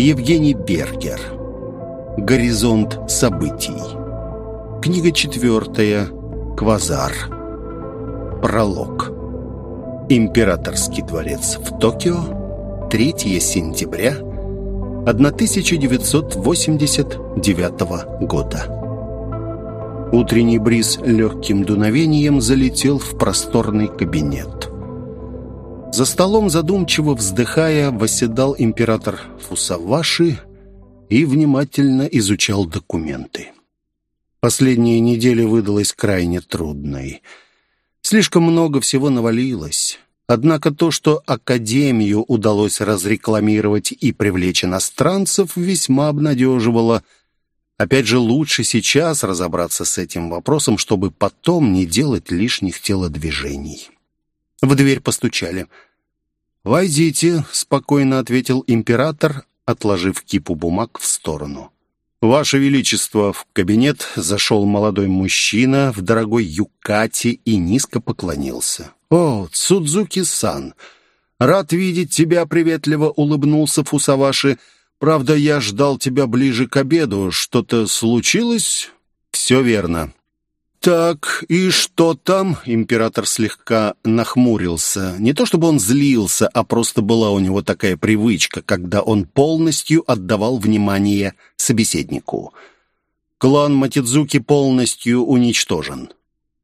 Евгений Бергер. Горизонт событий. Книга четвертая. Квазар. Пролог. Императорский дворец в Токио. 3 сентября 1989 года. Утренний бриз легким дуновением залетел в просторный кабинет. За столом, задумчиво вздыхая, восседал император Фусаваши и внимательно изучал документы. Последняя неделя выдалась крайне трудной. Слишком много всего навалилось. Однако то, что Академию удалось разрекламировать и привлечь иностранцев, весьма обнадеживало – Опять же, лучше сейчас разобраться с этим вопросом, чтобы потом не делать лишних телодвижений. В дверь постучали. «Войдите», — спокойно ответил император, отложив кипу бумаг в сторону. «Ваше Величество!» В кабинет зашел молодой мужчина в дорогой юкате и низко поклонился. «О, Цудзуки-сан! Рад видеть тебя!» — приветливо улыбнулся Фусаваши. Правда, я ждал тебя ближе к обеду. Что-то случилось?» «Все верно». «Так, и что там?» Император слегка нахмурился. Не то чтобы он злился, а просто была у него такая привычка, когда он полностью отдавал внимание собеседнику. «Клан Матидзуки полностью уничтожен».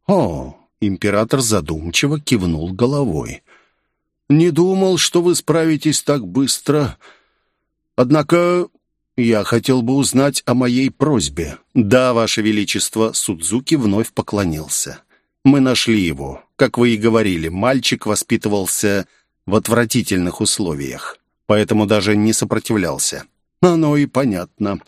«О!» Император задумчиво кивнул головой. «Не думал, что вы справитесь так быстро. Однако я хотел бы узнать о моей просьбе. Да, Ваше Величество, Судзуки вновь поклонился. Мы нашли его. Как вы и говорили, мальчик воспитывался в отвратительных условиях, поэтому даже не сопротивлялся. Оно и понятно.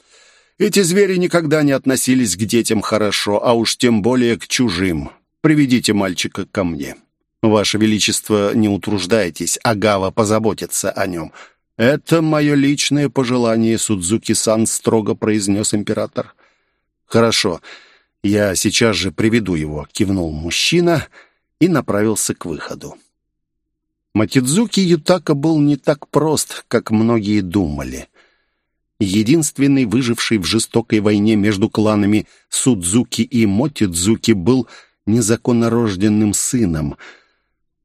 Эти звери никогда не относились к детям хорошо, а уж тем более к чужим. Приведите мальчика ко мне. Ваше Величество, не утруждайтесь, Агава позаботится о нем. «Это мое личное пожелание, Судзуки-сан», — строго произнес император. «Хорошо, я сейчас же приведу его», — кивнул мужчина и направился к выходу. Матидзуки Ютака был не так прост, как многие думали. Единственный выживший в жестокой войне между кланами Судзуки и Мотидзуки был незаконнорожденным сыном.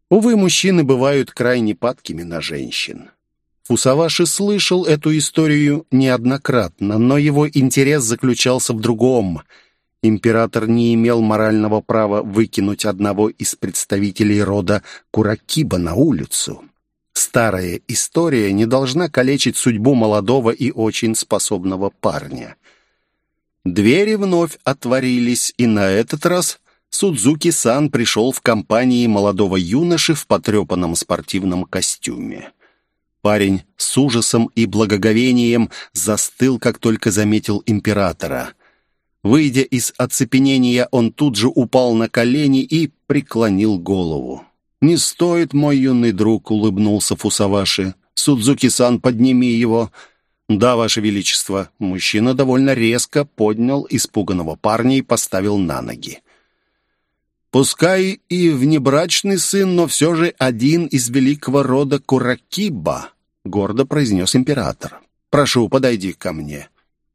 Увы, мужчины бывают крайне падкими на женщин. Фусаваши слышал эту историю неоднократно, но его интерес заключался в другом. Император не имел морального права выкинуть одного из представителей рода Куракиба на улицу. Старая история не должна калечить судьбу молодого и очень способного парня. Двери вновь отворились, и на этот раз Судзуки-сан пришел в компании молодого юноши в потрепанном спортивном костюме. Парень с ужасом и благоговением застыл, как только заметил императора. Выйдя из оцепенения, он тут же упал на колени и преклонил голову. «Не стоит, мой юный друг», — улыбнулся Фусаваши. «Судзуки-сан, подними его». «Да, Ваше Величество». Мужчина довольно резко поднял испуганного парня и поставил на ноги. Пускай и внебрачный сын, но все же один из великого рода Куракиба, гордо произнес император. Прошу, подойди ко мне.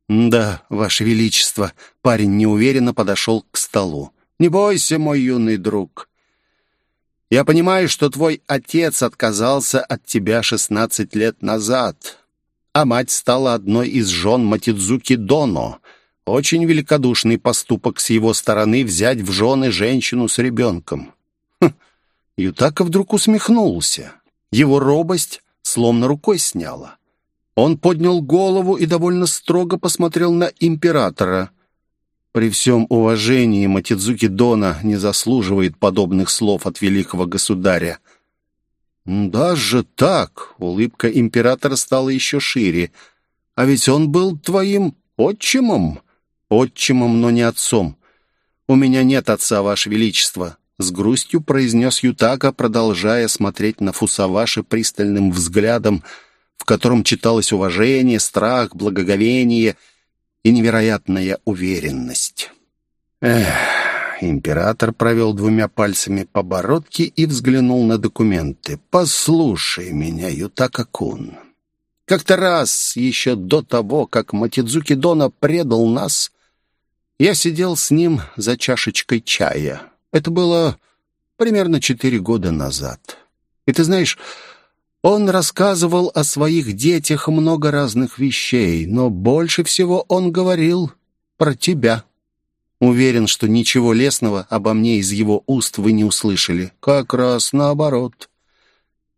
Да, ваше величество, парень неуверенно подошел к столу. Не бойся, мой юный друг. Я понимаю, что твой отец отказался от тебя шестнадцать лет назад, а мать стала одной из жен Матидзуки Доно — очень великодушный поступок с его стороны взять в жены женщину с ребенком. Хм. Ютака вдруг усмехнулся. Его робость словно рукой сняла. Он поднял голову и довольно строго посмотрел на императора. При всем уважении Матидзуки Дона не заслуживает подобных слов от великого государя. «Даже так!» — улыбка императора стала еще шире. «А ведь он был твоим отчимом!» Отчимом, но не отцом. У меня нет отца, Ваше Величество», — с грустью произнес Ютака, продолжая смотреть на Фусаваши пристальным взглядом, в котором читалось уважение, страх, благоговение и невероятная уверенность. Эх, император провел двумя пальцами по бородке и взглянул на документы. «Послушай меня, Ютака-кун. Как-то раз, еще до того, как Матидзуки Дона предал нас, я сидел с ним за чашечкой чая. Это было примерно четыре года назад. И ты знаешь, он рассказывал о своих детях много разных вещей, но больше всего он говорил про тебя. Уверен, что ничего лесного обо мне из его уст вы не услышали. Как раз наоборот.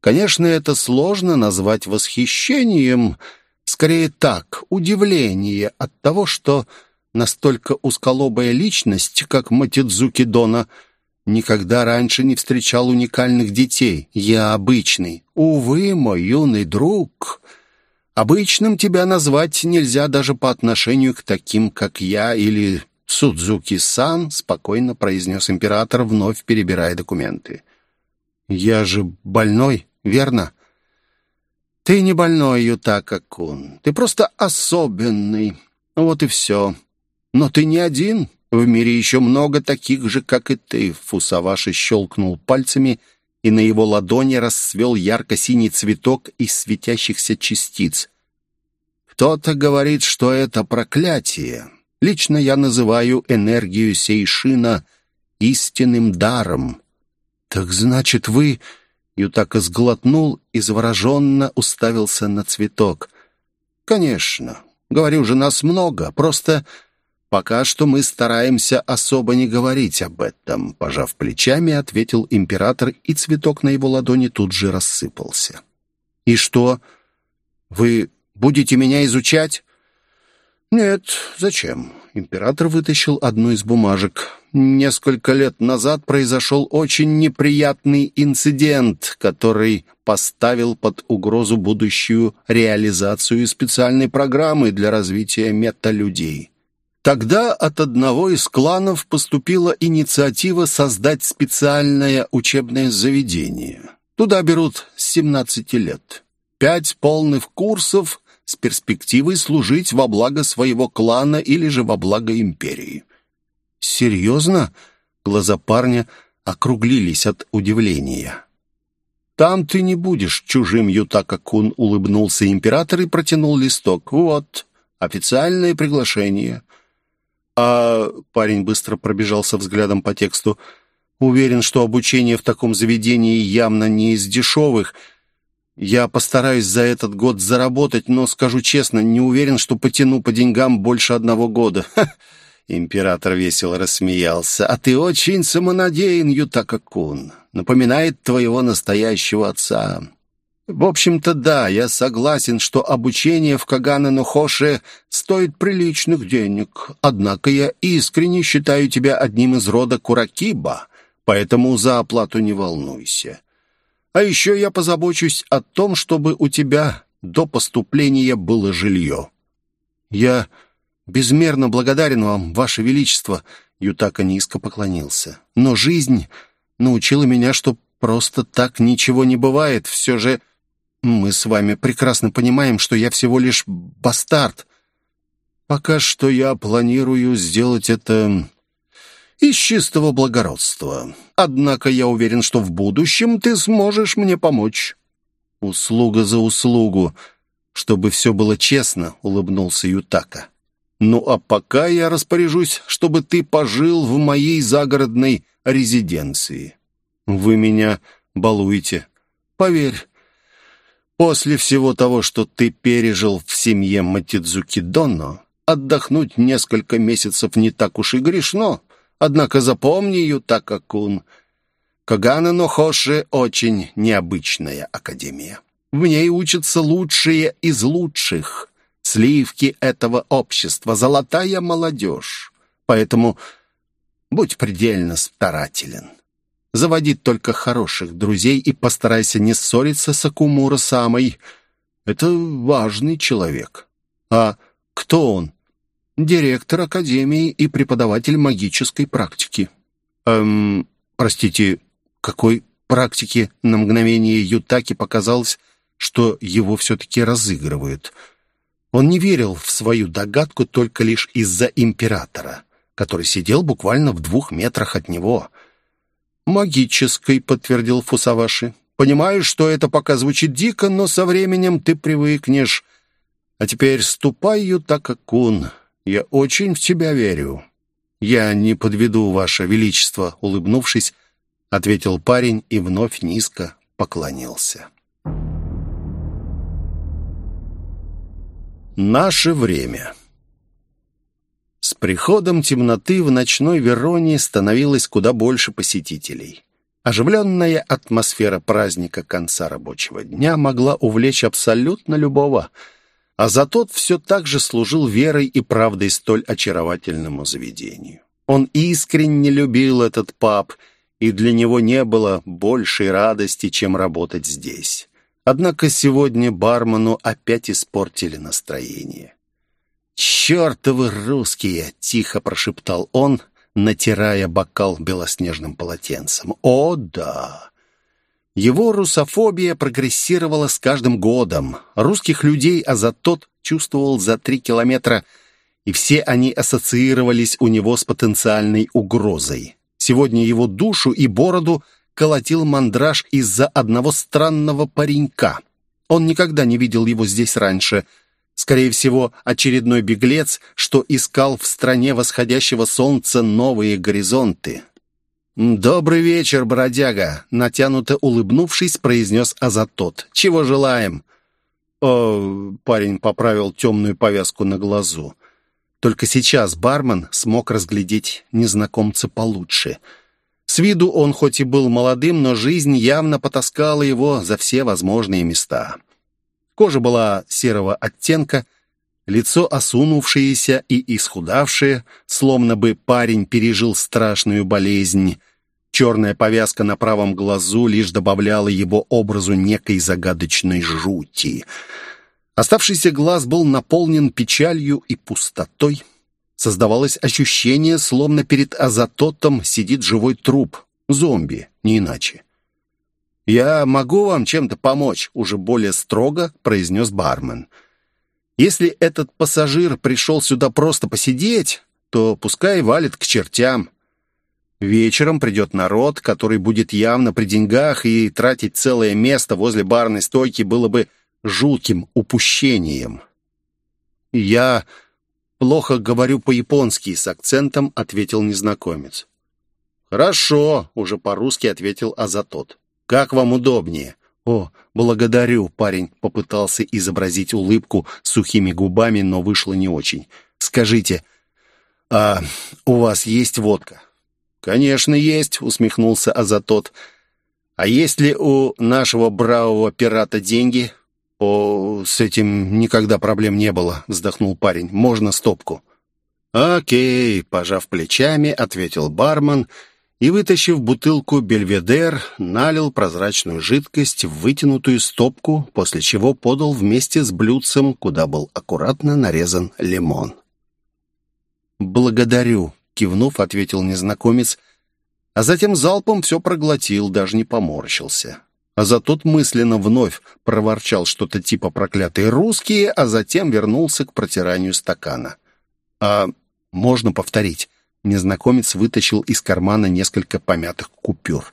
Конечно, это сложно назвать восхищением, скорее так, удивление от того, что настолько узколобая личность, как Матидзуки Дона, никогда раньше не встречал уникальных детей. Я обычный. Увы, мой юный друг, обычным тебя назвать нельзя даже по отношению к таким, как я или Судзуки-сан, спокойно произнес император, вновь перебирая документы. «Я же больной?» верно? Ты не больной, Ютака-кун. Ты просто особенный. Вот и все. Но ты не один. В мире еще много таких же, как и ты. Фусаваши щелкнул пальцами, и на его ладони расцвел ярко-синий цветок из светящихся частиц. Кто-то говорит, что это проклятие. Лично я называю энергию Сейшина истинным даром. Так значит, вы Ютака сглотнул и завороженно уставился на цветок. «Конечно. Говорю же, нас много. Просто пока что мы стараемся особо не говорить об этом», пожав плечами, ответил император, и цветок на его ладони тут же рассыпался. «И что? Вы будете меня изучать?» «Нет, зачем?» Император вытащил одну из бумажек. Несколько лет назад произошел очень неприятный инцидент, который поставил под угрозу будущую реализацию специальной программы для развития металюдей. Тогда от одного из кланов поступила инициатива создать специальное учебное заведение. Туда берут с 17 лет. Пять полных курсов с перспективой служить во благо своего клана или же во благо империи. «Серьезно?» Глаза парня округлились от удивления. «Там ты не будешь чужим, Ютака-кун», — улыбнулся император и протянул листок. «Вот, официальное приглашение». А парень быстро пробежался взглядом по тексту. «Уверен, что обучение в таком заведении явно не из дешевых. Я постараюсь за этот год заработать, но, скажу честно, не уверен, что потяну по деньгам больше одного года». Император весело рассмеялся. «А ты очень самонадеян, Ютака-кун. Напоминает твоего настоящего отца. В общем-то, да, я согласен, что обучение в Кагана-Нохоше стоит приличных денег. Однако я искренне считаю тебя одним из рода Куракиба, поэтому за оплату не волнуйся. А еще я позабочусь о том, чтобы у тебя до поступления было жилье». «Я безмерно благодарен вам, ваше величество», — Ютака низко поклонился. «Но жизнь научила меня, что просто так ничего не бывает. Все же мы с вами прекрасно понимаем, что я всего лишь бастард. Пока что я планирую сделать это из чистого благородства. Однако я уверен, что в будущем ты сможешь мне помочь». «Услуга за услугу, чтобы все было честно», — улыбнулся Ютака. Ну а пока я распоряжусь, чтобы ты пожил в моей загородной резиденции. Вы меня балуете. Поверь, после всего того, что ты пережил в семье Матидзуки Донно, отдохнуть несколько месяцев не так уж и грешно. Однако запомни, Ютака-кун, Кагана Нохоши очень необычная академия. В ней учатся лучшие из лучших сливки этого общества, золотая молодежь. Поэтому будь предельно старателен. Заводи только хороших друзей и постарайся не ссориться с Акумура самой. Это важный человек. А кто он? Директор Академии и преподаватель магической практики. Эм, простите, какой практики? На мгновение Ютаки показалось, что его все-таки разыгрывают — он не верил в свою догадку только лишь из-за императора, который сидел буквально в двух метрах от него. «Магической», — подтвердил Фусаваши. «Понимаю, что это пока звучит дико, но со временем ты привыкнешь. А теперь ступай, Ютака-кун. Я очень в тебя верю. Я не подведу, ваше величество, улыбнувшись, ответил парень и вновь низко поклонился. Наше время. С приходом темноты в ночной Вероне становилось куда больше посетителей. Оживленная атмосфера праздника конца рабочего дня могла увлечь абсолютно любого, а за тот все так же служил верой и правдой столь очаровательному заведению. Он искренне любил этот паб, и для него не было большей радости, чем работать здесь. Однако сегодня бармену опять испортили настроение. «Чертовы русские!» — тихо прошептал он, натирая бокал белоснежным полотенцем. «О, да!» Его русофобия прогрессировала с каждым годом. Русских людей Азатот чувствовал за три километра, и все они ассоциировались у него с потенциальной угрозой. Сегодня его душу и бороду колотил мандраж из-за одного странного паренька. Он никогда не видел его здесь раньше — Скорее всего, очередной беглец, что искал в стране восходящего солнца новые горизонты. «Добрый вечер, бродяга!» — натянуто улыбнувшись, произнес Азатот. «Чего желаем?» «О...» — парень поправил темную повязку на глазу. Только сейчас бармен смог разглядеть незнакомца получше. С виду он хоть и был молодым, но жизнь явно потаскала его за все возможные места. Кожа была серого оттенка, лицо осунувшееся и исхудавшее, словно бы парень пережил страшную болезнь. Черная повязка на правом глазу лишь добавляла его образу некой загадочной жути. Оставшийся глаз был наполнен печалью и пустотой. Создавалось ощущение, словно перед азототом сидит живой труп, зомби, не иначе. «Я могу вам чем-то помочь?» — уже более строго произнес бармен. «Если этот пассажир пришел сюда просто посидеть, то пускай валит к чертям. Вечером придет народ, который будет явно при деньгах, и тратить целое место возле барной стойки было бы жутким упущением». «Я плохо говорю по-японски», — с акцентом ответил незнакомец. «Хорошо», — уже по-русски ответил Азатот. Как вам удобнее?» «О, благодарю», — парень попытался изобразить улыбку сухими губами, но вышло не очень. «Скажите, а у вас есть водка?» «Конечно, есть», — усмехнулся Азатот. «А есть ли у нашего бравого пирата деньги?» «О, с этим никогда проблем не было», — вздохнул парень. «Можно стопку». «Окей», — пожав плечами, ответил бармен и, вытащив бутылку «Бельведер», налил прозрачную жидкость в вытянутую стопку, после чего подал вместе с блюдцем, куда был аккуратно нарезан лимон. «Благодарю», — кивнув, ответил незнакомец, а затем залпом все проглотил, даже не поморщился. А за тот мысленно вновь проворчал что-то типа «проклятые русские», а затем вернулся к протиранию стакана. «А можно повторить?» Незнакомец вытащил из кармана несколько помятых купюр.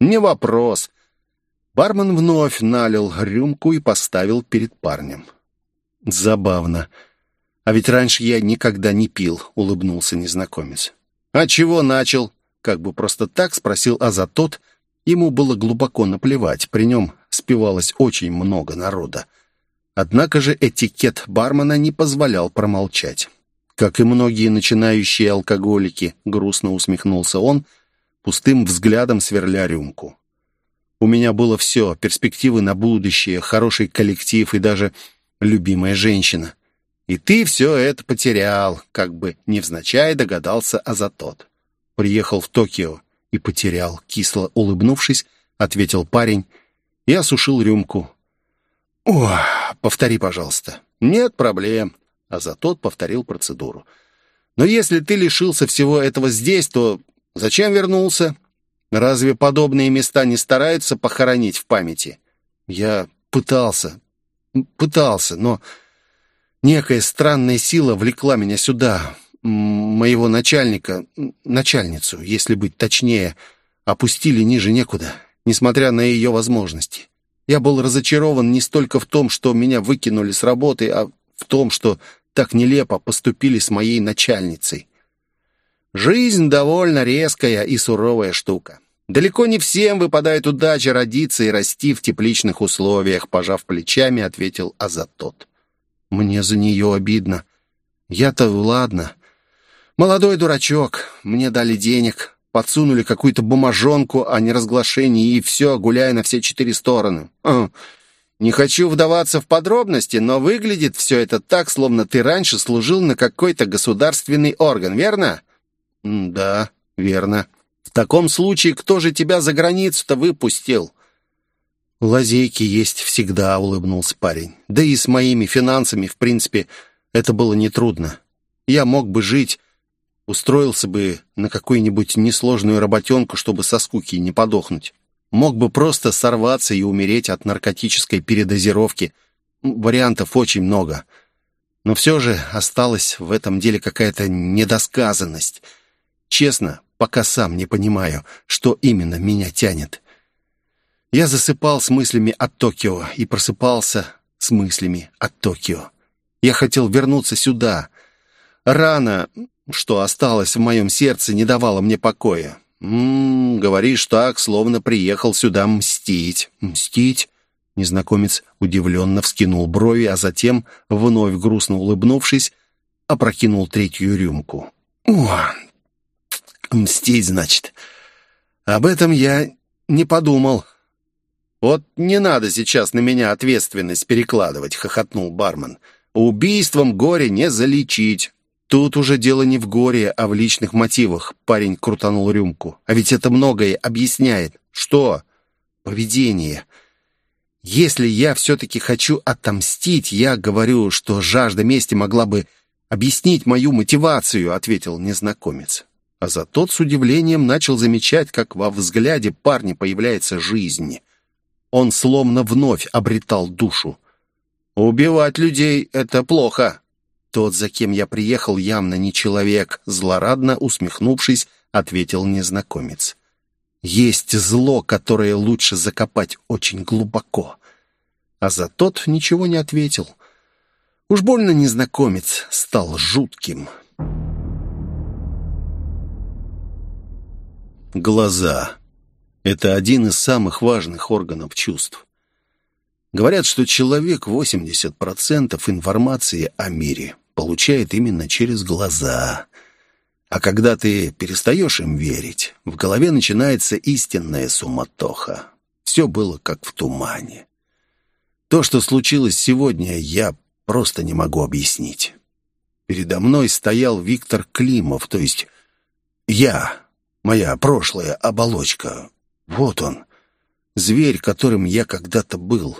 «Не вопрос». Бармен вновь налил рюмку и поставил перед парнем. «Забавно. А ведь раньше я никогда не пил», — улыбнулся незнакомец. «А чего начал?» — как бы просто так спросил Азатот. Ему было глубоко наплевать, при нем спивалось очень много народа. Однако же этикет бармена не позволял промолчать. Как и многие начинающие алкоголики, грустно усмехнулся он, пустым взглядом сверля рюмку. У меня было все, перспективы на будущее, хороший коллектив и даже любимая женщина. И ты все это потерял, как бы невзначай догадался Азатот. Приехал в Токио и потерял, кисло улыбнувшись, ответил парень и осушил рюмку. «О, повтори, пожалуйста». «Нет проблем а за тот повторил процедуру. «Но если ты лишился всего этого здесь, то зачем вернулся? Разве подобные места не стараются похоронить в памяти?» «Я пытался, пытался, но некая странная сила влекла меня сюда. Моего начальника, начальницу, если быть точнее, опустили ниже некуда, несмотря на ее возможности. Я был разочарован не столько в том, что меня выкинули с работы, а в том, что так нелепо поступили с моей начальницей. Жизнь довольно резкая и суровая штука. Далеко не всем выпадает удача родиться и расти в тепличных условиях, пожав плечами, ответил Азатот. Мне за нее обидно. Я-то ладно. Молодой дурачок. Мне дали денег, подсунули какую-то бумажонку о неразглашении, и все, гуляя на все четыре стороны. Не хочу вдаваться в подробности, но выглядит все это так, словно ты раньше служил на какой-то государственный орган, верно? «Да, верно. В таком случае кто же тебя за границу-то выпустил?» «Лазейки есть всегда», — улыбнулся парень. «Да и с моими финансами, в принципе, это было нетрудно. Я мог бы жить, устроился бы на какую-нибудь несложную работенку, чтобы со скуки не подохнуть. Мог бы просто сорваться и умереть от наркотической передозировки. Вариантов очень много. Но все же осталась в этом деле какая-то недосказанность — Честно, пока сам не понимаю, что именно меня тянет. Я засыпал с мыслями о Токио и просыпался с мыслями о Токио. Я хотел вернуться сюда. Рана, что осталось в моем сердце, не давала мне покоя. «М -м, говоришь так, словно приехал сюда мстить». «Мстить?» Незнакомец удивленно вскинул брови, а затем, вновь грустно улыбнувшись, опрокинул третью рюмку. «О, Мстить, значит. Об этом я не подумал. Вот не надо сейчас на меня ответственность перекладывать, хохотнул бармен. Убийством горе не залечить. Тут уже дело не в горе, а в личных мотивах. Парень крутанул рюмку. А ведь это многое объясняет. Что? Поведение. Если я все-таки хочу отомстить, я говорю, что жажда мести могла бы объяснить мою мотивацию, ответил незнакомец. А за тот с удивлением начал замечать, как во взгляде парня появляется жизнь. Он словно вновь обретал душу. «Убивать людей — это плохо!» «Тот, за кем я приехал, явно не человек», — злорадно усмехнувшись, ответил незнакомец. «Есть зло, которое лучше закопать очень глубоко». А за тот ничего не ответил. Уж больно незнакомец стал жутким. Глаза. Это один из самых важных органов чувств. Говорят, что человек 80% информации о мире получает именно через глаза. А когда ты перестаешь им верить, в голове начинается истинная суматоха. Все было как в тумане. То, что случилось сегодня, я просто не могу объяснить. Передо мной стоял Виктор Климов, то есть я, моя прошлая оболочка. Вот он, зверь, которым я когда-то был.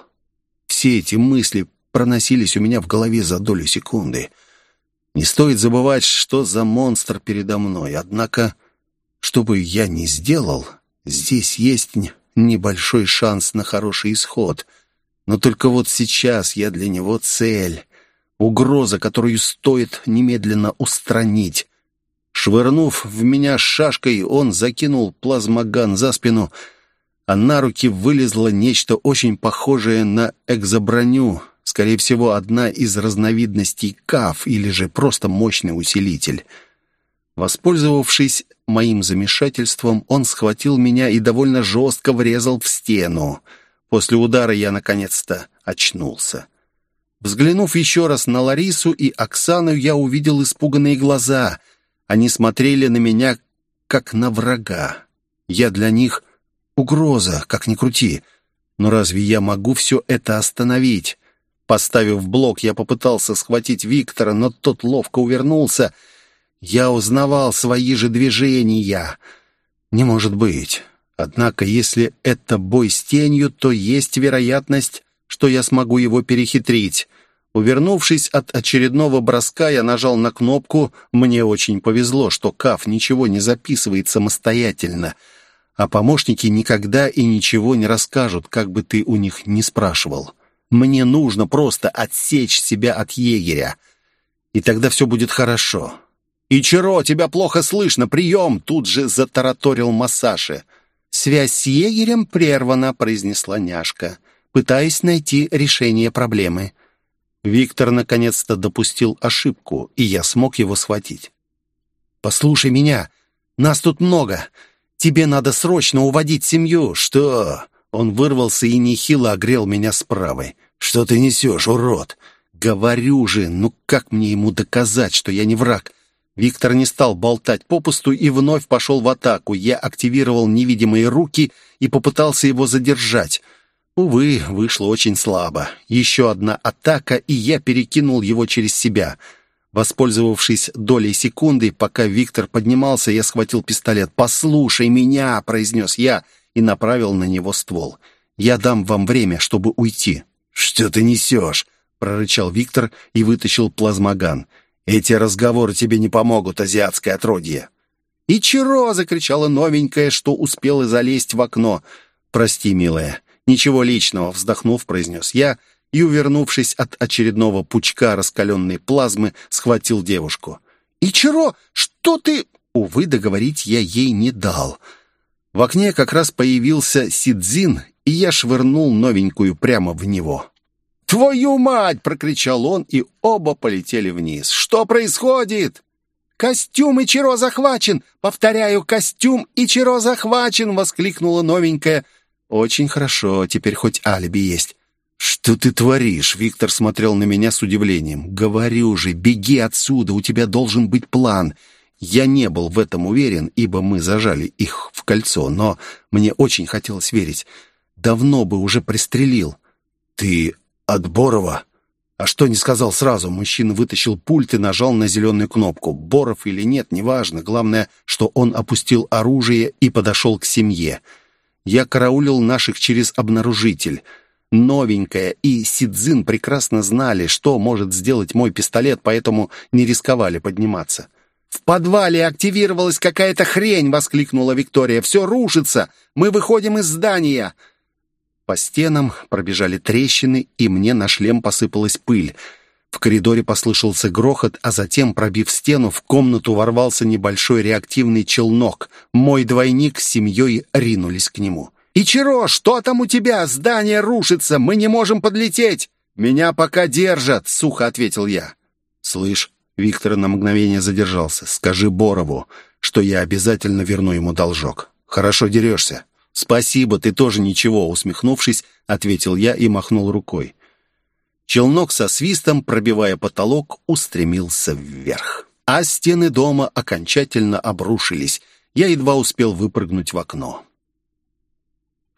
Все эти мысли проносились у меня в голове за долю секунды. Не стоит забывать, что за монстр передо мной. Однако, что бы я ни сделал, здесь есть небольшой шанс на хороший исход. Но только вот сейчас я для него цель, угроза, которую стоит немедленно устранить. Швырнув в меня шашкой, он закинул плазмоган за спину, а на руки вылезло нечто очень похожее на экзоброню, скорее всего, одна из разновидностей КАФ или же просто мощный усилитель. Воспользовавшись моим замешательством, он схватил меня и довольно жестко врезал в стену. После удара я наконец-то очнулся. Взглянув еще раз на Ларису и Оксану, я увидел испуганные глаза — они смотрели на меня, как на врага. Я для них угроза, как ни крути. Но разве я могу все это остановить? Поставив блок, я попытался схватить Виктора, но тот ловко увернулся. Я узнавал свои же движения. Не может быть. Однако, если это бой с тенью, то есть вероятность, что я смогу его перехитрить. Увернувшись от очередного броска, я нажал на кнопку. Мне очень повезло, что КАФ ничего не записывает самостоятельно, а помощники никогда и ничего не расскажут, как бы ты у них ни спрашивал. Мне нужно просто отсечь себя от егеря, и тогда все будет хорошо. «Ичиро, тебя плохо слышно, прием!» Тут же затараторил Массаши. «Связь с егерем прервана», — произнесла няшка, пытаясь найти решение проблемы. Виктор наконец-то допустил ошибку, и я смог его схватить. «Послушай меня, нас тут много. Тебе надо срочно уводить семью. Что?» Он вырвался и нехило огрел меня с. «Что ты несешь, урод?» «Говорю же, ну как мне ему доказать, что я не враг?» Виктор не стал болтать попусту и вновь пошел в атаку. Я активировал невидимые руки и попытался его задержать. Увы, вышло очень слабо. Еще одна атака, и я перекинул его через себя. Воспользовавшись долей секунды, пока Виктор поднимался, я схватил пистолет. «Послушай меня!» — произнес я и направил на него ствол. «Я дам вам время, чтобы уйти». «Что ты несешь?» — прорычал Виктор и вытащил плазмоган. «Эти разговоры тебе не помогут, азиатское отродье». «Ичиро!» — закричала новенькая, что успела залезть в окно. «Прости, милая, ничего личного», — вздохнув, произнес я, и, увернувшись от очередного пучка раскаленной плазмы, схватил девушку. «Ичиро, что ты...» Увы, договорить я ей не дал. В окне как раз появился Сидзин, и я швырнул новенькую прямо в него. «Твою мать!» — прокричал он, и оба полетели вниз. «Что происходит?» «Костюм Ичиро захвачен! Повторяю, костюм Ичиро захвачен!» — воскликнула новенькая. «Очень хорошо, теперь хоть алиби есть». «Что ты творишь?» — Виктор смотрел на меня с удивлением. «Говорю же, беги отсюда, у тебя должен быть план». Я не был в этом уверен, ибо мы зажали их в кольцо, но мне очень хотелось верить. Давно бы уже пристрелил. «Ты от Борова. А что не сказал сразу? Мужчина вытащил пульт и нажал на зеленую кнопку. Боров или нет, неважно. Главное, что он опустил оружие и подошел к семье. Я караулил наших через обнаружитель. Новенькая и Сидзин прекрасно знали, что может сделать мой пистолет, поэтому не рисковали подниматься. «В подвале активировалась какая-то хрень!» — воскликнула Виктория. «Все рушится! Мы выходим из здания!» По стенам пробежали трещины, и мне на шлем посыпалась пыль. В коридоре послышался грохот, а затем, пробив стену, в комнату ворвался небольшой реактивный челнок. Мой двойник с семьей ринулись к нему. «Ичиро, что там у тебя? Здание рушится! Мы не можем подлететь!» «Меня пока держат!» — сухо ответил я. «Слышь, Виктор на мгновение задержался. «Скажи Борову, что я обязательно верну ему должок. Хорошо дерешься?» «Спасибо, ты тоже ничего», — усмехнувшись, ответил я и махнул рукой. Челнок со свистом, пробивая потолок, устремился вверх. А стены дома окончательно обрушились. Я едва успел выпрыгнуть в окно.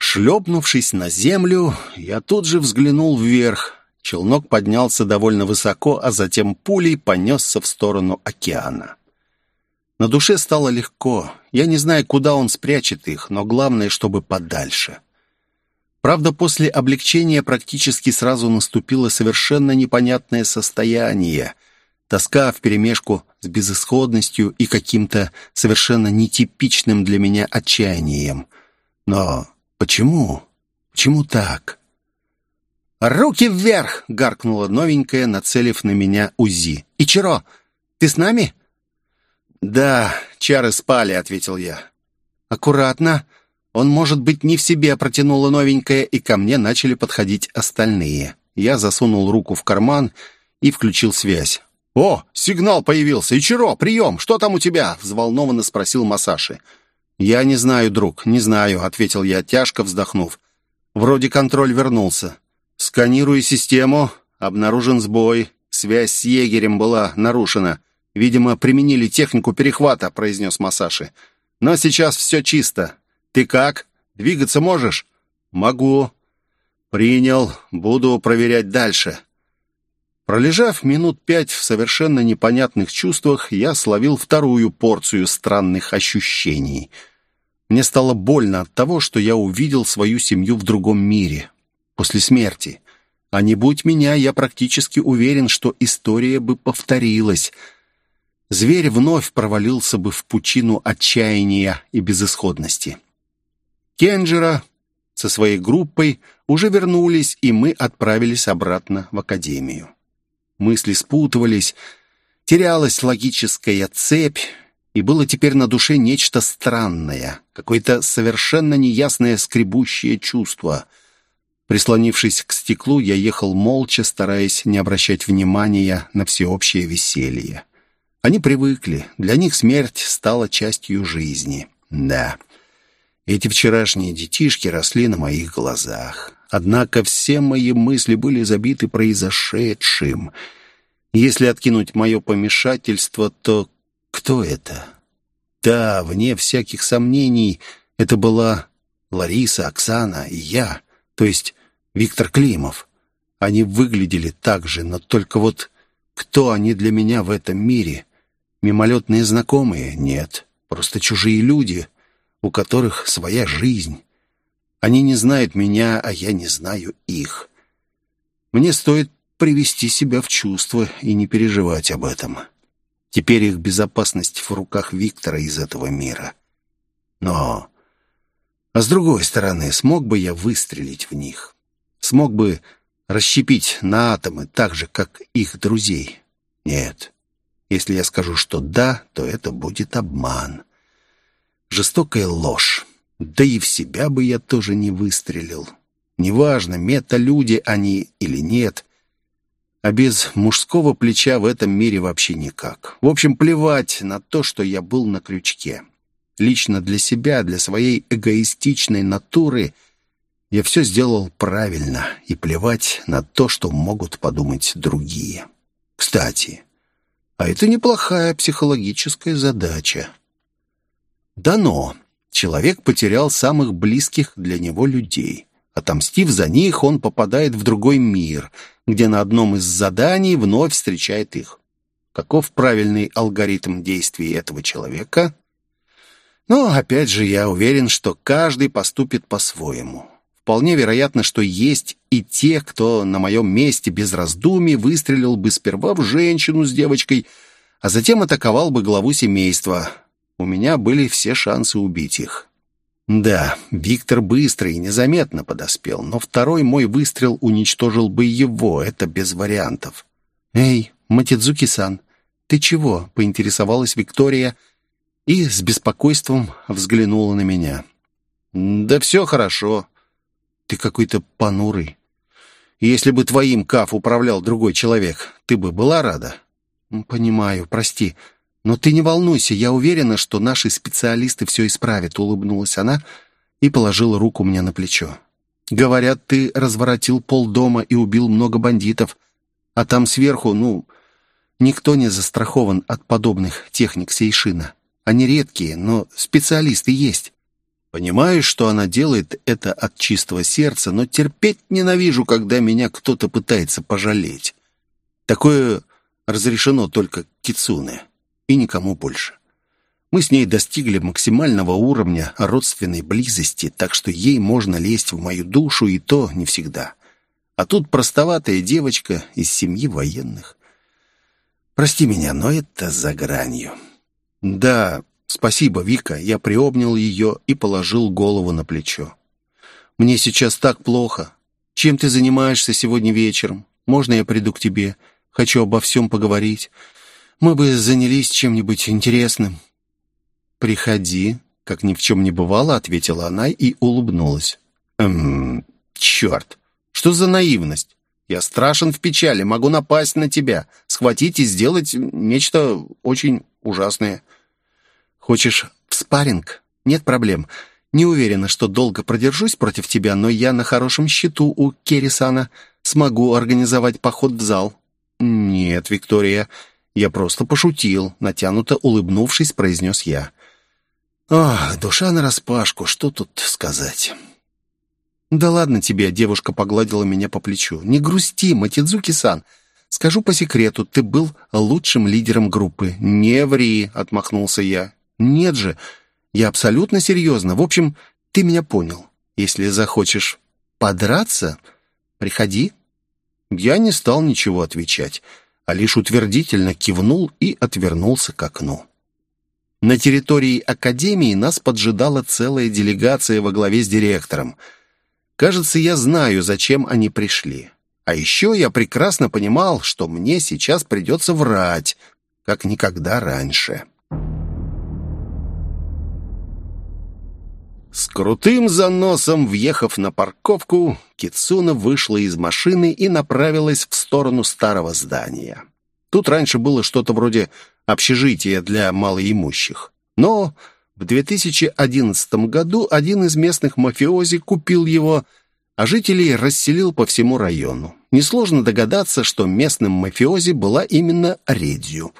Шлепнувшись на землю, я тут же взглянул вверх. Челнок поднялся довольно высоко, а затем пулей понесся в сторону океана. На душе стало легко. Я не знаю, куда он спрячет их, но главное, чтобы подальше. Правда, после облегчения практически сразу наступило совершенно непонятное состояние. Тоска вперемешку с безысходностью и каким-то совершенно нетипичным для меня отчаянием. Но почему? Почему так? «Руки вверх!» — гаркнула новенькая, нацелив на меня УЗИ. «Ичиро, ты с нами?» «Да, чары спали», — ответил я. «Аккуратно. Он, может быть, не в себе», — протянула новенькая, и ко мне начали подходить остальные. Я засунул руку в карман и включил связь. «О, сигнал появился! Ичиро, прием! Что там у тебя?» — взволнованно спросил Масаши. «Я не знаю, друг, не знаю», — ответил я, тяжко вздохнув. «Вроде контроль вернулся. Сканирую систему. Обнаружен сбой. Связь с егерем была нарушена. Видимо, применили технику перехвата», — произнес Масаши. «Но сейчас все чисто. Ты как? Двигаться можешь?» «Могу». «Принял. Буду проверять дальше». Пролежав минут пять в совершенно непонятных чувствах, я словил вторую порцию странных ощущений. Мне стало больно от того, что я увидел свою семью в другом мире, после смерти. А не будь меня, я практически уверен, что история бы повторилась — зверь вновь провалился бы в пучину отчаяния и безысходности. Кенджера со своей группой уже вернулись, и мы отправились обратно в академию. Мысли спутывались, терялась логическая цепь, и было теперь на душе нечто странное, какое-то совершенно неясное скребущее чувство. Прислонившись к стеклу, я ехал молча, стараясь не обращать внимания на всеобщее веселье. Они привыкли, для них смерть стала частью жизни. Да, эти вчерашние детишки росли на моих глазах. Однако все мои мысли были забиты произошедшим. Если откинуть мое помешательство, то кто это? Да, вне всяких сомнений, это была Лариса, Оксана и я, то есть Виктор Климов. Они выглядели так же, но только вот кто они для меня в этом мире? Мимолетные знакомые? Нет, просто чужие люди, у которых своя жизнь. Они не знают меня, а я не знаю их. Мне стоит привести себя в чувство и не переживать об этом. Теперь их безопасность в руках Виктора из этого мира. Но... А с другой стороны, смог бы я выстрелить в них? смог бы расщепить на атомы так же, как их друзей? Нет. Если я скажу, что да, то это будет обман. Жестокая ложь. Да и в себя бы я тоже не выстрелил. Неважно, мета-люди они или нет. А без мужского плеча в этом мире вообще никак. В общем, плевать на то, что я был на крючке. Лично для себя, для своей эгоистичной натуры — я все сделал правильно, и плевать на то, что могут подумать другие. Кстати, а это неплохая психологическая задача. Дано. Человек потерял самых близких для него людей. Отомстив за них, он попадает в другой мир, где на одном из заданий вновь встречает их. Каков правильный алгоритм действий этого человека? Но, опять же, я уверен, что каждый поступит по-своему. Вполне вероятно, что есть и те, кто на моем месте без раздумий выстрелил бы сперва в женщину с девочкой, а затем атаковал бы главу семейства. У меня были все шансы убить их. Да, Виктор быстро и незаметно подоспел, но второй мой выстрел уничтожил бы его, это без вариантов. «Эй, Матидзуки-сан, ты чего?» — поинтересовалась Виктория и с беспокойством взглянула на меня. «Да все хорошо. Ты какой-то понурый. Если бы твоим КАФ управлял другой человек, ты бы была рада? Понимаю, прости. Но ты не волнуйся, я уверена, что наши специалисты все исправят, улыбнулась она и положила руку мне на плечо. Говорят, ты разворотил полдома и убил много бандитов, а там сверху, ну, никто не застрахован от подобных техник Сейшина. Они редкие, но специалисты есть. Понимаю, что она делает это от чистого сердца, но терпеть ненавижу, когда меня кто-то пытается пожалеть. Такое разрешено только Кицуне и никому больше. Мы с ней достигли максимального уровня родственной близости, так что ей можно лезть в мою душу, и то не всегда. А тут простоватая девочка из семьи военных. Прости меня, но это за гранью. Да, «Спасибо, Вика». Я приобнял ее и положил голову на плечо. «Мне сейчас так плохо. Чем ты занимаешься сегодня вечером? Можно я приду к тебе? Хочу обо всем поговорить. Мы бы занялись чем-нибудь интересным». «Приходи», — как ни в чем не бывало, ответила она и улыбнулась. «Эм, черт, что за наивность? Я страшен в печали, могу напасть на тебя, схватить и сделать нечто очень ужасное». Хочешь в спарринг? Нет проблем. Не уверена, что долго продержусь против тебя, но я на хорошем счету у Керрисана. Смогу организовать поход в зал». «Нет, Виктория, я просто пошутил», — натянуто улыбнувшись, произнес я. «Ах, душа нараспашку, что тут сказать?» «Да ладно тебе», — девушка погладила меня по плечу. «Не грусти, Матидзуки-сан. Скажу по секрету, ты был лучшим лидером группы». «Не ври», — отмахнулся я. «Нет же, я абсолютно серьезно. В общем, ты меня понял. Если захочешь подраться, приходи». Я не стал ничего отвечать, а лишь утвердительно кивнул и отвернулся к окну. На территории Академии нас поджидала целая делегация во главе с директором. Кажется, я знаю, зачем они пришли. А еще я прекрасно понимал, что мне сейчас придется врать, как никогда раньше. С крутым заносом, въехав на парковку, Кицуна вышла из машины и направилась в сторону старого здания. Тут раньше было что-то вроде общежития для малоимущих. Но в 2011 году один из местных мафиози купил его, а жителей расселил по всему району. Несложно догадаться, что местным мафиози была именно Редзю.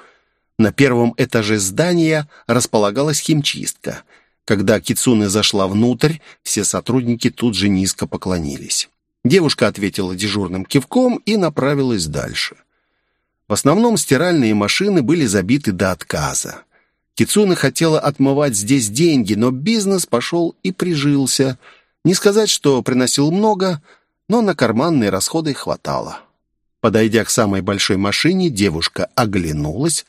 На первом этаже здания располагалась химчистка. Когда Кицуне зашла внутрь, все сотрудники тут же низко поклонились. Девушка ответила дежурным кивком и направилась дальше. В основном стиральные машины были забиты до отказа. Кицуна хотела отмывать здесь деньги, но бизнес пошел и прижился. Не сказать, что приносил много, но на карманные расходы хватало. Подойдя к самой большой машине, девушка оглянулась.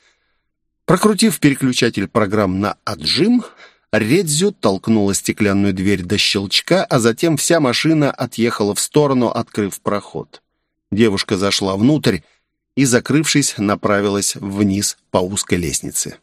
Прокрутив переключатель программ на отжим, Редзю толкнула стеклянную дверь до щелчка, а затем вся машина отъехала в сторону, открыв проход. Девушка зашла внутрь и, закрывшись, направилась вниз по узкой лестнице.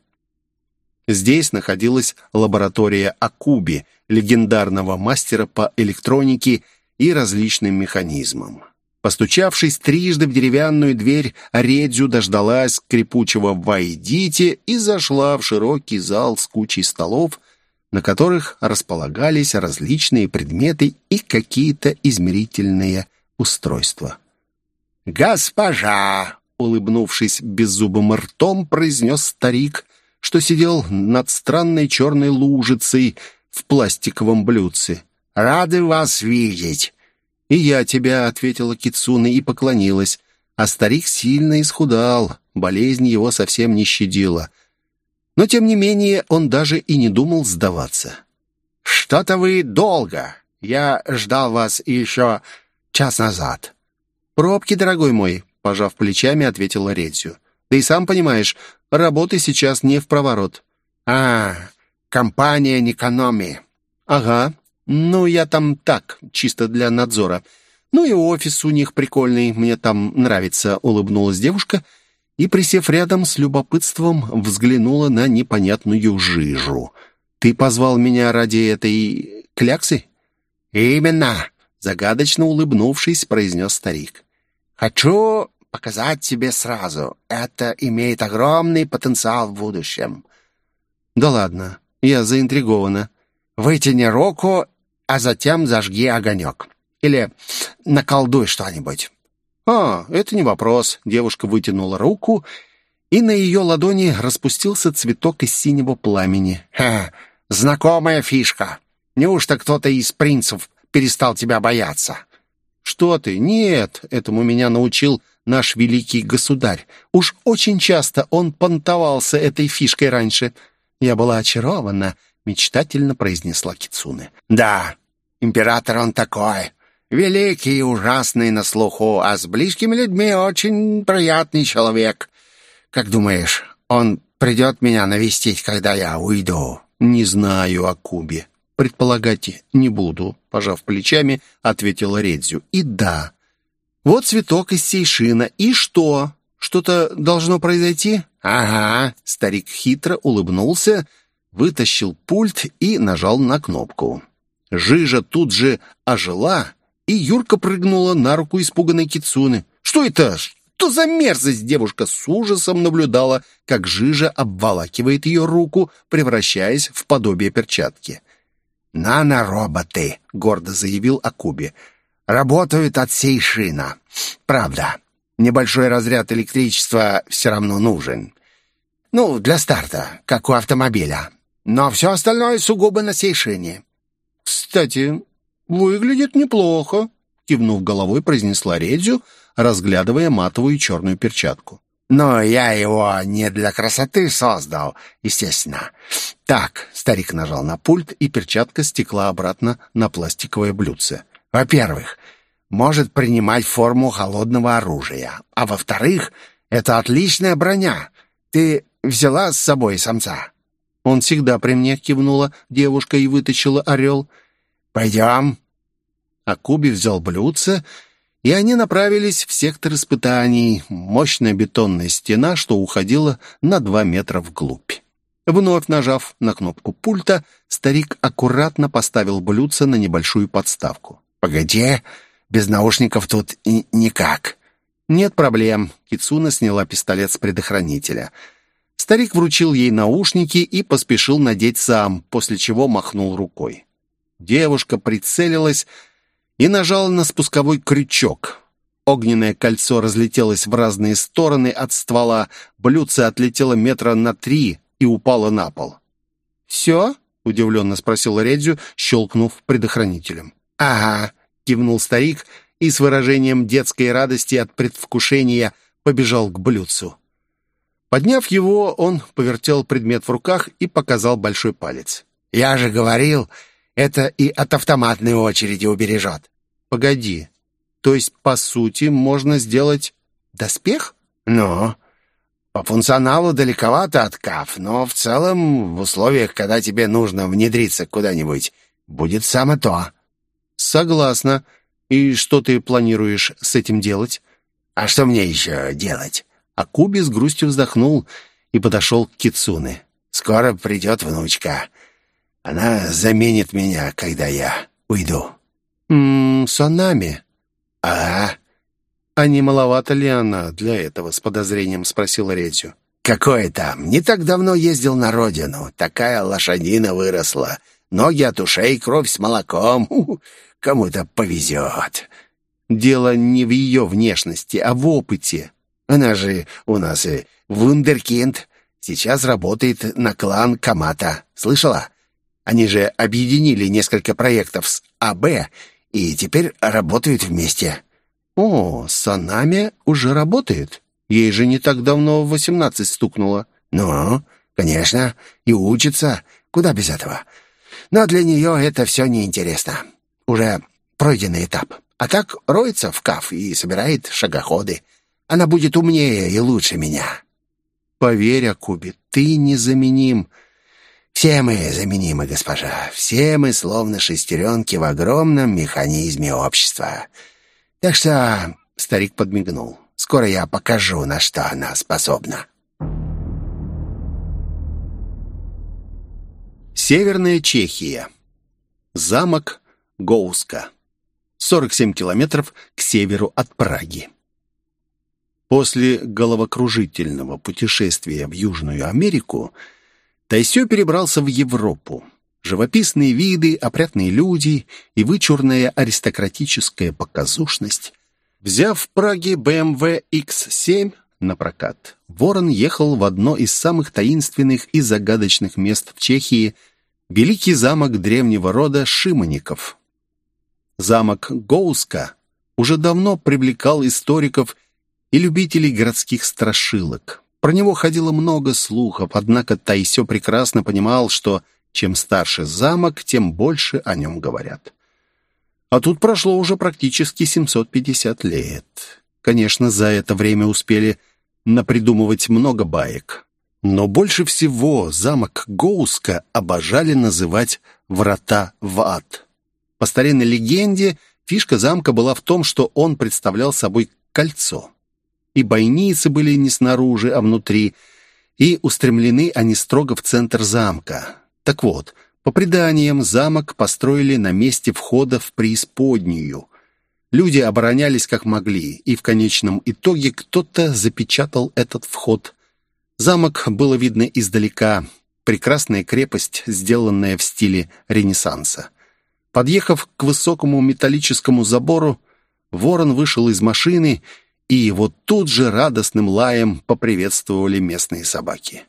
Здесь находилась лаборатория Акуби, легендарного мастера по электронике и различным механизмам. Постучавшись трижды в деревянную дверь, Редзю дождалась скрипучего «Войдите» и зашла в широкий зал с кучей столов, на которых располагались различные предметы и какие-то измерительные устройства. «Госпожа!» — улыбнувшись беззубым ртом, произнес старик, что сидел над странной черной лужицей в пластиковом блюдце. Рады вас видеть!» «И я тебя», — ответила Кицуна и поклонилась. А старик сильно исхудал, болезнь его совсем не щадила. Но, тем не менее, он даже и не думал сдаваться. «Что-то вы долго. Я ждал вас еще час назад». «Пробки, дорогой мой», — пожав плечами, ответила Редзю. «Да и сам понимаешь, работы сейчас не в проворот». «А, компания Никономи». «Ага, «Ну, я там так, чисто для надзора. Ну и офис у них прикольный, мне там нравится», — улыбнулась девушка и, присев рядом, с любопытством взглянула на непонятную жижу. «Ты позвал меня ради этой кляксы?» «Именно», — загадочно улыбнувшись, произнес старик. «Хочу показать тебе сразу. Это имеет огромный потенциал в будущем». «Да ладно, я заинтригована». «Вытяни руку а затем зажги огонек. Или наколдуй что-нибудь». «А, это не вопрос». Девушка вытянула руку, и на ее ладони распустился цветок из синего пламени. «Ха, знакомая фишка. Неужто кто-то из принцев перестал тебя бояться?» «Что ты? Нет, этому меня научил наш великий государь. Уж очень часто он понтовался этой фишкой раньше. Я была очарована», — мечтательно произнесла Кицуне. «Да, Император он такой. Великий и ужасный на слуху, а с близкими людьми очень приятный человек. Как думаешь, он придет меня навестить, когда я уйду?» «Не знаю о Кубе. Предполагать не буду», — пожав плечами, ответила Редзю. «И да. Вот цветок из сейшина. И что? Что-то должно произойти?» «Ага». Старик хитро улыбнулся, вытащил пульт и нажал на кнопку. Жижа тут же ожила, и Юрка прыгнула на руку испуганной Кицуны. «Что это? Что за мерзость?» Девушка с ужасом наблюдала, как жижа обволакивает ее руку, превращаясь в подобие перчатки. «Нанороботы», — гордо заявил Акуби, — «работают от сейшина. Правда, небольшой разряд электричества все равно нужен. Ну, для старта, как у автомобиля. Но все остальное сугубо на сейшине. «Кстати, выглядит неплохо», — кивнув головой, произнесла Редзю, разглядывая матовую черную перчатку. «Но я его не для красоты создал, естественно. Так», — старик нажал на пульт, и перчатка стекла обратно на пластиковое блюдце. «Во-первых, может принимать форму холодного оружия. А во-вторых, это отличная броня. Ты взяла с собой самца?» «Он всегда при мне», — кивнула девушка и вытащила орел. «Пойдем». Акуби взял блюдце, и они направились в сектор испытаний, мощная бетонная стена, что уходила на два метра вглубь. Вновь нажав на кнопку пульта, старик аккуратно поставил блюдце на небольшую подставку. «Погоди, без наушников тут и никак». «Нет проблем». Кицуна сняла пистолет с предохранителя. Старик вручил ей наушники и поспешил надеть сам, после чего махнул рукой. Девушка прицелилась и нажала на спусковой крючок. Огненное кольцо разлетелось в разные стороны от ствола, блюдце отлетело метра на три и упало на пол. «Все?» — удивленно спросил Редзю, щелкнув предохранителем. «Ага», — кивнул старик и с выражением детской радости от предвкушения побежал к блюдцу. Подняв его, он повертел предмет в руках и показал большой палец. «Я же говорил, это и от автоматной очереди убережет». «Погоди, то есть, по сути, можно сделать доспех?» «Ну, по функционалу далековато от КАФ, но в целом в условиях, когда тебе нужно внедриться куда-нибудь, будет само то». «Согласна. И что ты планируешь с этим делать?» «А что мне еще делать?» А Куби с грустью вздохнул и подошел к Кицуне. «Скоро придет внучка. Она заменит меня, когда я уйду». «Ммм, Сонами?» «Ага». «А не маловато ли она для этого?» — с подозрением спросил Ретью. «Какое там? Не так давно ездил на родину. Такая лошадина выросла. Ноги от ушей, кровь с молоком. Кому-то повезет». «Дело не в ее внешности, а в опыте». «Она же у нас и вундеркинд. Сейчас работает на клан Камата. Слышала? Они же объединили несколько проектов с АБ и теперь работают вместе». «О, Санами уже работает? Ей же не так давно в восемнадцать стукнуло». «Ну, конечно, и учится. Куда без этого? Но для нее это все неинтересно. Уже пройденный этап. А так роется в каф и собирает шагоходы. Она будет умнее и лучше меня». «Поверь, Акуби, ты незаменим». «Все мы заменимы, госпожа. Все мы словно шестеренки в огромном механизме общества. Так что...» — старик подмигнул. «Скоро я покажу, на что она способна». Северная Чехия. Замок Гоуска. 47 километров к северу от Праги. После головокружительного путешествия в Южную Америку Тайсё перебрался в Европу. Живописные виды, опрятные люди и вычурная аристократическая показушность. Взяв в Праге BMW X7 на прокат, Ворон ехал в одно из самых таинственных и загадочных мест в Чехии – великий замок древнего рода Шимоников. Замок Гоуска уже давно привлекал историков и любителей городских страшилок. Про него ходило много слухов, однако Тайсё прекрасно понимал, что чем старше замок, тем больше о нем говорят. А тут прошло уже практически 750 лет. Конечно, за это время успели напридумывать много баек. Но больше всего замок Гоуска обожали называть «врата в ад». По старинной легенде, фишка замка была в том, что он представлял собой кольцо. И бойницы были не снаружи, а внутри, и устремлены они строго в центр замка. Так вот, по преданиям, замок построили на месте входа в преисподнюю. Люди оборонялись как могли, и в конечном итоге кто-то запечатал этот вход. Замок было видно издалека. Прекрасная крепость, сделанная в стиле Ренессанса. Подъехав к высокому металлическому забору, ворон вышел из машины, и его тут же радостным лаем поприветствовали местные собаки.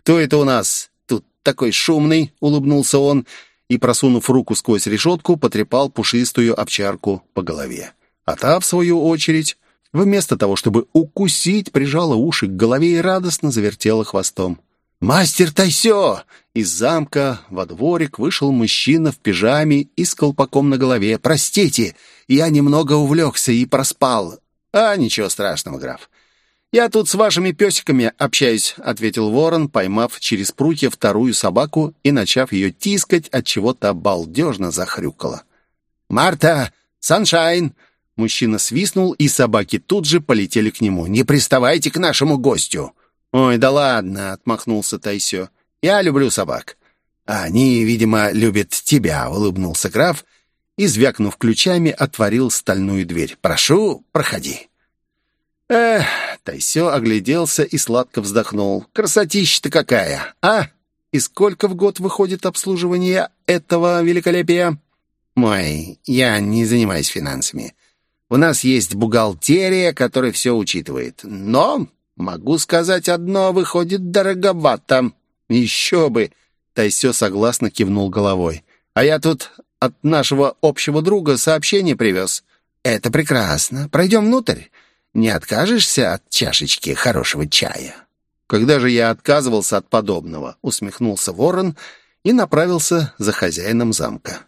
«Кто это у нас? Тут такой шумный!» — улыбнулся он и, просунув руку сквозь решетку, потрепал пушистую овчарку по голове. А та, в свою очередь, вместо того, чтобы укусить, прижала уши к голове и радостно завертела хвостом. «Мастер Тайсё!» Из замка во дворик вышел мужчина в пижаме и с колпаком на голове. «Простите, я немного увлекся и проспал». «А, ничего страшного, граф. Я тут с вашими песиками общаюсь», — ответил ворон, поймав через прутья вторую собаку и начав ее тискать, от чего-то балдежно захрюкала. «Марта! Саншайн!» Мужчина свистнул, и собаки тут же полетели к нему. «Не приставайте к нашему гостю!» «Ой, да ладно!» — отмахнулся Тайсё. Я люблю собак». «Они, видимо, любят тебя», — улыбнулся граф и, звякнув ключами, отворил стальную дверь. «Прошу, проходи». Эх, Тайсё огляделся и сладко вздохнул. «Красотища-то какая, а? И сколько в год выходит обслуживание этого великолепия?» «Мой, я не занимаюсь финансами. У нас есть бухгалтерия, которая все учитывает. Но, могу сказать одно, выходит дороговато». «Еще бы!» Тайсё согласно кивнул головой. «А я тут от нашего общего друга сообщение привез». «Это прекрасно. Пройдем внутрь. Не откажешься от чашечки хорошего чая?» «Когда же я отказывался от подобного?» — усмехнулся ворон и направился за хозяином замка.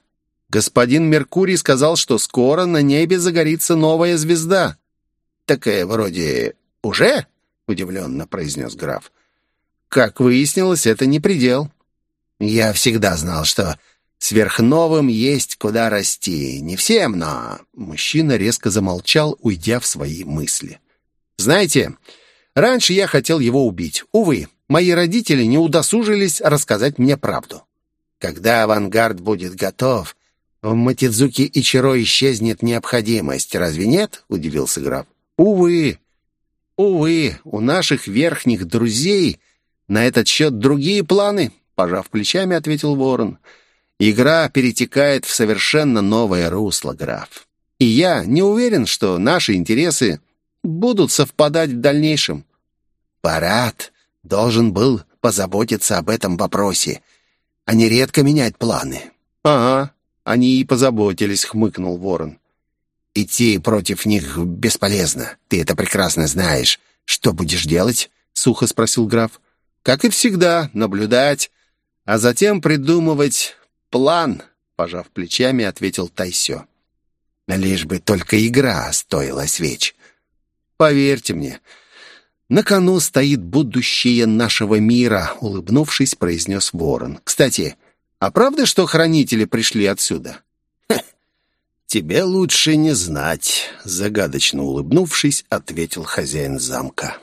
«Господин Меркурий сказал, что скоро на небе загорится новая звезда». «Такая вроде уже?» — удивленно произнес граф. «Как выяснилось, это не предел». Я всегда знал, что сверхновым есть куда расти. Не всем, но...» Мужчина резко замолчал, уйдя в свои мысли. «Знаете, раньше я хотел его убить. Увы, мои родители не удосужились рассказать мне правду. Когда авангард будет готов, в Матидзуки Ичиро исчезнет необходимость. Разве нет?» — удивился граф. «Увы, увы, у наших верхних друзей на этот счет другие планы пожав плечами, ответил Ворон. «Игра перетекает в совершенно новое русло, граф. И я не уверен, что наши интересы будут совпадать в дальнейшем». «Парад должен был позаботиться об этом вопросе, а не редко менять планы». «Ага, они и позаботились», — хмыкнул Ворон. «Идти против них бесполезно. Ты это прекрасно знаешь. Что будешь делать?» — сухо спросил граф. «Как и всегда, наблюдать, а затем придумывать план, пожав плечами, ответил Тайсё. Лишь бы только игра стоила свеч. Поверьте мне, на кону стоит будущее нашего мира, улыбнувшись, произнес Ворон. Кстати, а правда, что хранители пришли отсюда? «Тебе лучше не знать», — загадочно улыбнувшись, ответил хозяин замка.